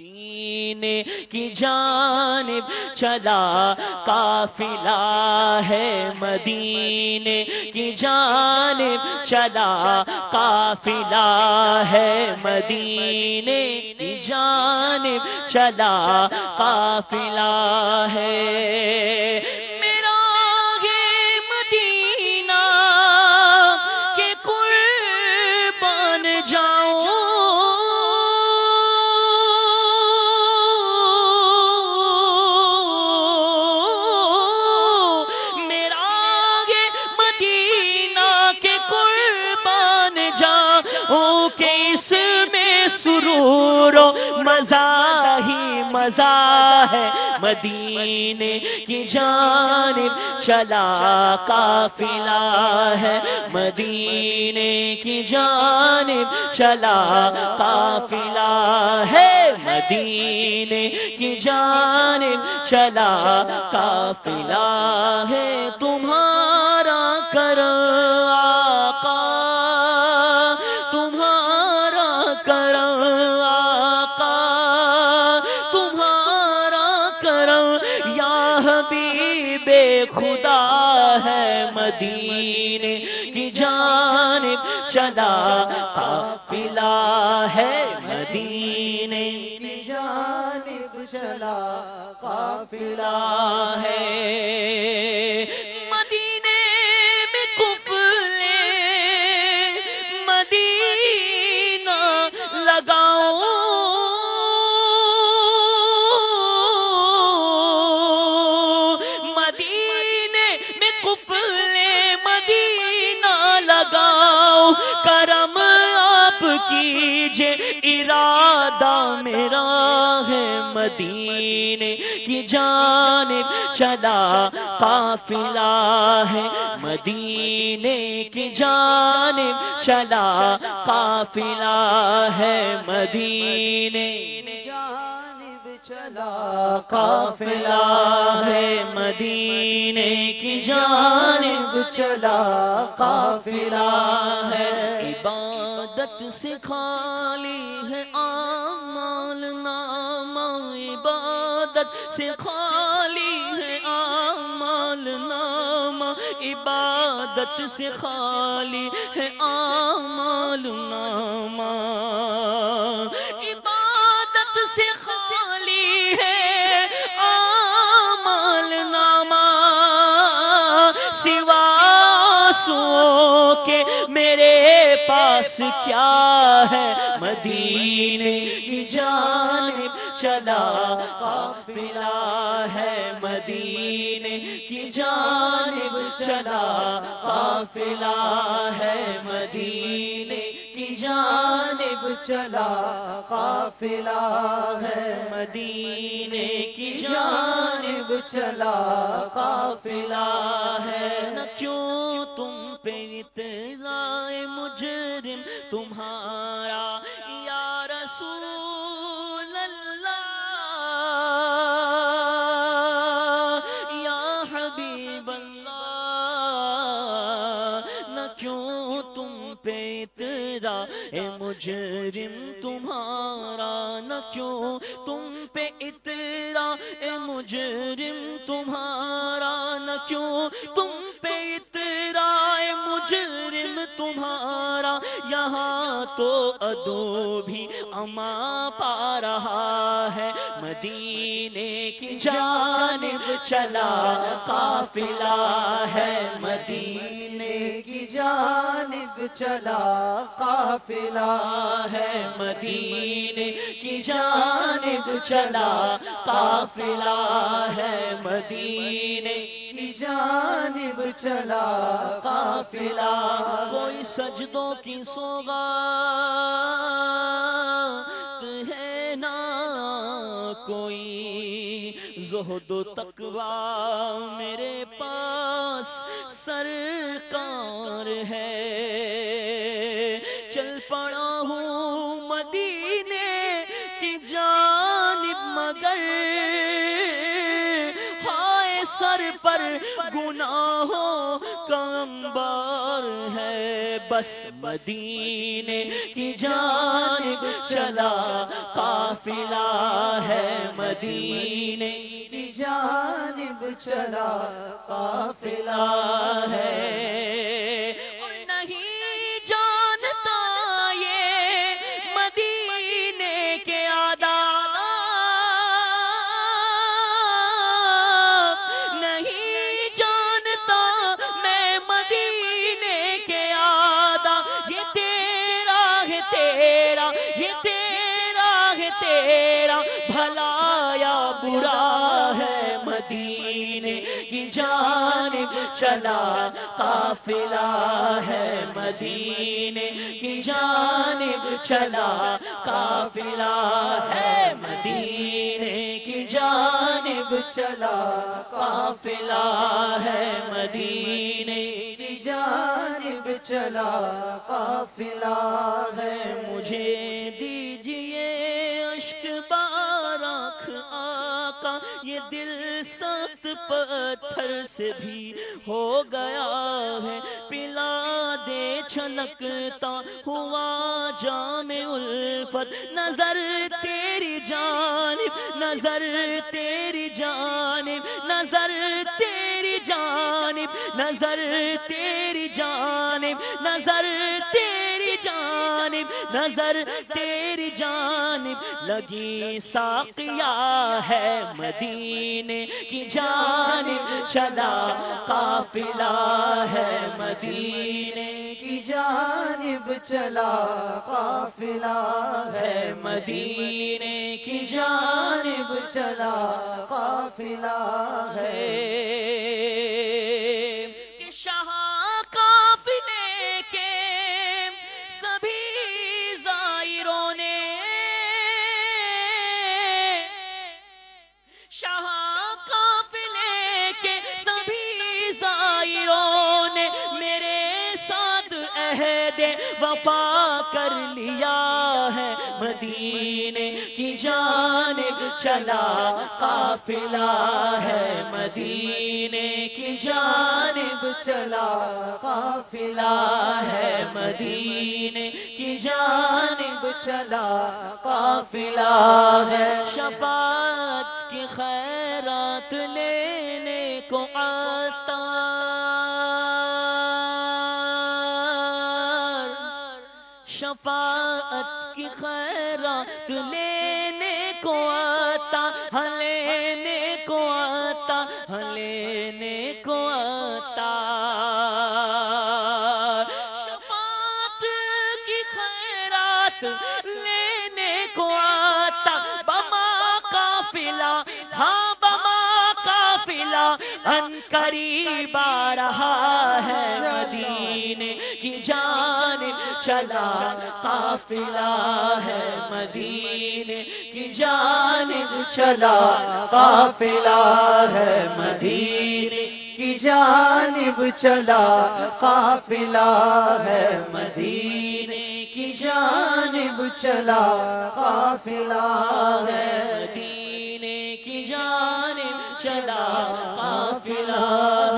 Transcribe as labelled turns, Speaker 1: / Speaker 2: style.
Speaker 1: مدینے کی جانب چلا قافلہ ہے مدینے کی جانب چلا قافلہ ہے مدینے کی جانب چلا قافلہ ہے مزہ ہے۔ مدینے کی جانب چلا قافلہ ہے۔ مدینے کی جانب چلا قافلہ ہے۔ مدینے کی جانب چلا قافلہ ہے۔ تمہارا مدینے کی جانب چلا قافلہ ہے مدینے کی جانب چلا قافلہ ہے۔ کیجے ارادہ میرا ہے مدینے کی جانب چلا قافلہ ہے مدینے کی جانب چلا قافلہ ہے مدینے جانب چلا قافلہ ہے مدینے کی جانب چلا قافلہ ہے عبادت سے خالی ہے آمال نام عبادت سے خالی ہے آمال نام عبادت سے خالی ہے آمال نام عبادت سے خالی ہے آمال نام سوا سو کے میرے پاس کیا ہے؟ مدینے کی جانب چلا قافلہ ہے۔ مدینے کی جانب چلا قافلہ ہے۔ مدینے کی جانب چلا قافلہ ہے۔ مدینے کی جانب چلا قافلہ ہے۔ تمہارا، یا رسول اللہ، یا حبیب اللہ، نہ کیوں تم پہ اترا؟ اے مجرم تمہارا، نہ کیوں تم پہ اترا؟ اے مجرم تمہارا، نہ کیوں تم پہ پارا یہاں تو ادو بھی اما پا رہا ہے۔ مدینے کی جانب چلا، قافلہ ہے مدینے کی جانب چلا قافلہ ہے مدینے کی جانب چلا قافلہ ہے مدینے جانب چلا قافلہ کوئی سجدوں کی سوگا ہے نا کوئی زہد و تقوی میرے پاس سرکار ہے۔ چل پڑا ہوں مدینے کی جانب مگر ہائے سر پر گناہوں کا انبار ہے۔ بس مدینے کی جانب چلا قافلہ ہے مدینے۔
Speaker 2: چلا قافلہ
Speaker 1: ہے۔ چلا قافلہ ہے مدینے کی جانب چلا قافلہ ہے مدینے کی جانب چلا قافلہ ہے مدینے
Speaker 2: کی جانب چلا قافلہ ہے
Speaker 1: مجھے دیجیے اشک بارک آقا یہ دل پتھر سے بھی ہو گیا ہے۔ پلا دے چھلکتا ہوا جام الفت۔ نظر تیری جانب، نظر تیری جانب، نظر تیری جانب، نظر نظر تیری جانب لگی ساقیا ہے مدینے کی جانب، چلا قافلہ ہے مدینے
Speaker 2: کی جانب، چلا قافلہ
Speaker 1: ہے مدینے کی
Speaker 2: جانب، چلا قافلہ ہے۔
Speaker 1: کر لیا ہے مدینے کی جانب، چلا قافلہ ہے مدینے کی جانب،
Speaker 2: چلا
Speaker 1: قافلہ ہے مدینے کی جانب،
Speaker 2: چلا
Speaker 1: قافلہ ہے۔ شفاعت کی خیرات لینے کو آتا شفاعت کی خیرات لینے کو آتا ہاں لینے کو آتا ہاں لینے کو آتا۔ شفاعت کی خیرات لینے کو آتا، بما قافلہ ہاں بما قافلہ، ان قریب آ رہا ہے۔ چلا قافلہ ہے مدینے کی جانب چلا قافلہ ہے مدینے
Speaker 2: کی جانب چلا قافلہ ہے مدینے کی جانب چلا قافلہ ہے
Speaker 1: مدینے کی جانب چلا قافلہ